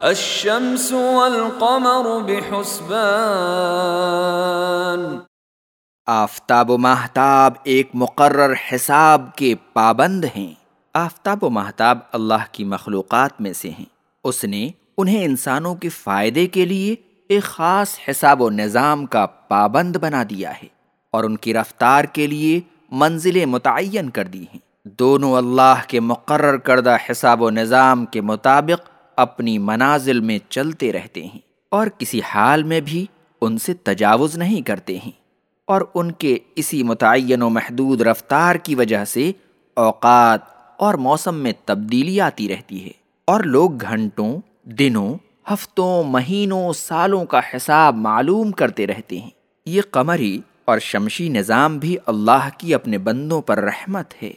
الشمس والقمر بحسبان۔ آفتاب و ماہتاب ایک مقرر حساب کے پابند ہیں۔ آفتاب و ماہتاب اللہ کی مخلوقات میں سے ہیں۔ اس نے انہیں انسانوں کے فائدے کے لیے ایک خاص حساب و نظام کا پابند بنا دیا ہے اور ان کی رفتار کے لیے منزلیں متعین کر دی ہیں۔ دونوں اللہ کے مقرر کردہ حساب و نظام کے مطابق اپنی منازل میں چلتے رہتے ہیں اور کسی حال میں بھی ان سے تجاوز نہیں کرتے ہیں اور ان کے اسی متعین و محدود رفتار کی وجہ سے اوقات اور موسم میں تبدیلی آتی رہتی ہے اور لوگ گھنٹوں، دنوں، ہفتوں، مہینوں، سالوں کا حساب معلوم کرتے رہتے ہیں۔ یہ قمری اور شمشی نظام بھی اللہ کی اپنے بندوں پر رحمت ہے۔